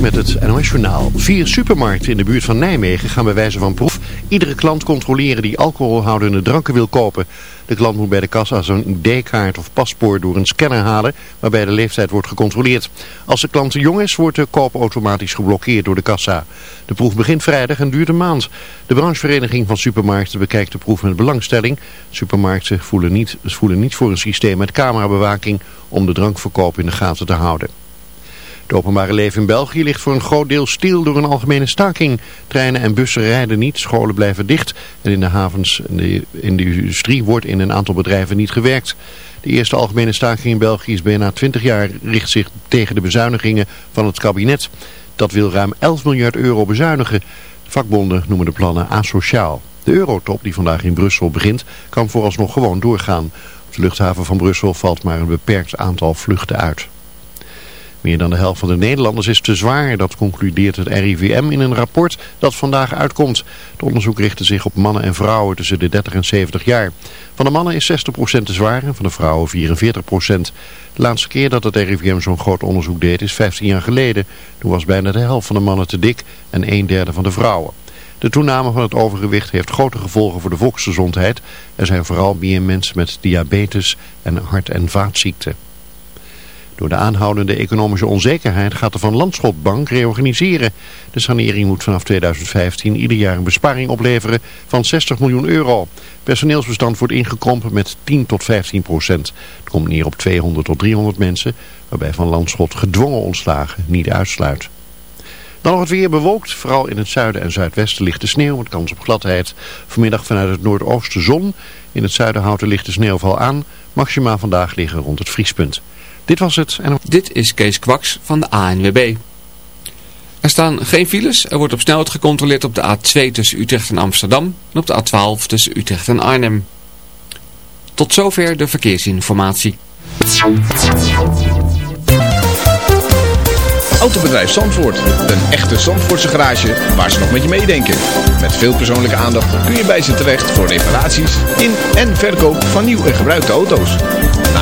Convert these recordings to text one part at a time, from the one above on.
Met het NOS Journaal. Vier supermarkten in de buurt van Nijmegen gaan bij wijze van proef iedere klant controleren die alcoholhoudende dranken wil kopen. De klant moet bij de kassa zijn ID-kaart of paspoort door een scanner halen waarbij de leeftijd wordt gecontroleerd. Als de klant jong is, wordt de koop automatisch geblokkeerd door de kassa. De proef begint vrijdag en duurt een maand. De branchevereniging van supermarkten bekijkt de proef met belangstelling. Supermarkten voelen niet, voelen niet voor een systeem met camerabewaking om de drankverkoop in de gaten te houden. Het openbare leven in België ligt voor een groot deel stil door een algemene staking. Treinen en bussen rijden niet, scholen blijven dicht en in de havens en de, in de industrie wordt in een aantal bedrijven niet gewerkt. De eerste algemene staking in België is bijna 20 jaar, richt zich tegen de bezuinigingen van het kabinet. Dat wil ruim 11 miljard euro bezuinigen. De vakbonden noemen de plannen asociaal. De eurotop die vandaag in Brussel begint kan vooralsnog gewoon doorgaan. Op de luchthaven van Brussel valt maar een beperkt aantal vluchten uit. Meer dan de helft van de Nederlanders is te zwaar. Dat concludeert het RIVM in een rapport dat vandaag uitkomt. Het onderzoek richtte zich op mannen en vrouwen tussen de 30 en 70 jaar. Van de mannen is 60% te zwaar en van de vrouwen 44%. De laatste keer dat het RIVM zo'n groot onderzoek deed is 15 jaar geleden. Toen was bijna de helft van de mannen te dik en een derde van de vrouwen. De toename van het overgewicht heeft grote gevolgen voor de volksgezondheid. Er zijn vooral meer mensen met diabetes en hart- en vaatziekten. Door de aanhoudende economische onzekerheid gaat de Van Landschotbank reorganiseren. De sanering moet vanaf 2015 ieder jaar een besparing opleveren van 60 miljoen euro. Personeelsbestand wordt ingekrompen met 10 tot 15 procent. Het komt neer op 200 tot 300 mensen, waarbij Van Landschot gedwongen ontslagen niet uitsluit. Dan nog het weer bewolkt. Vooral in het zuiden en zuidwesten ligt de sneeuw met kans op gladheid. Vanmiddag vanuit het noordoosten zon. In het zuiden houdt de lichte sneeuwval aan. Maxima vandaag liggen rond het vriespunt. Dit was het. En... Dit is Kees Kwaks van de ANWB. Er staan geen files. Er wordt op snelheid gecontroleerd op de A2 tussen Utrecht en Amsterdam en op de A12 tussen Utrecht en Arnhem. Tot zover de verkeersinformatie. Autobedrijf Zandvoort. Een echte Zandvoortse garage waar ze nog met je meedenken. Met veel persoonlijke aandacht kun je bij ze terecht voor reparaties in en verkoop van nieuw en gebruikte auto's.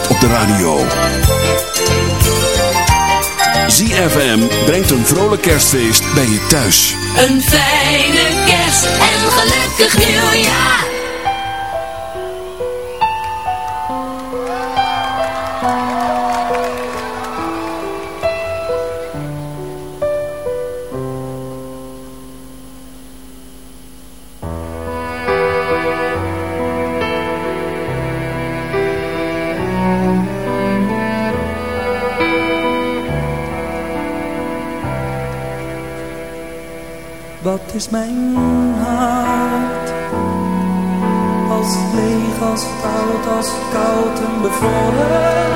Op de radio. ZFM brengt een vrolijk kerstfeest bij je thuis. Een fijne kerst en gelukkig nieuwjaar. Is mijn hart? Als leeg, als oud, als koud en bevroren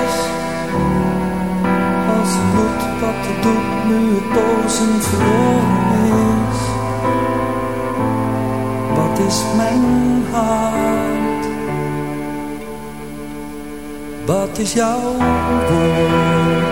is. Als bloed wat het doet nu het boos en verloren is. Wat is mijn hart? Wat is jouw woord?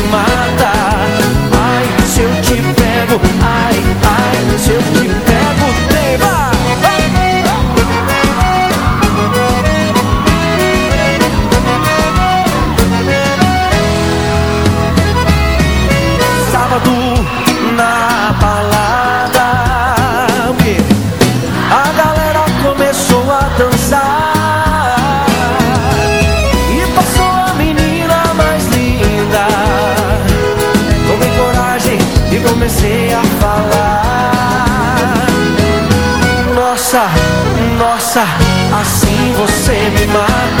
você me mata.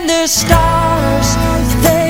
Even the stars, they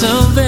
something